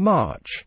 March.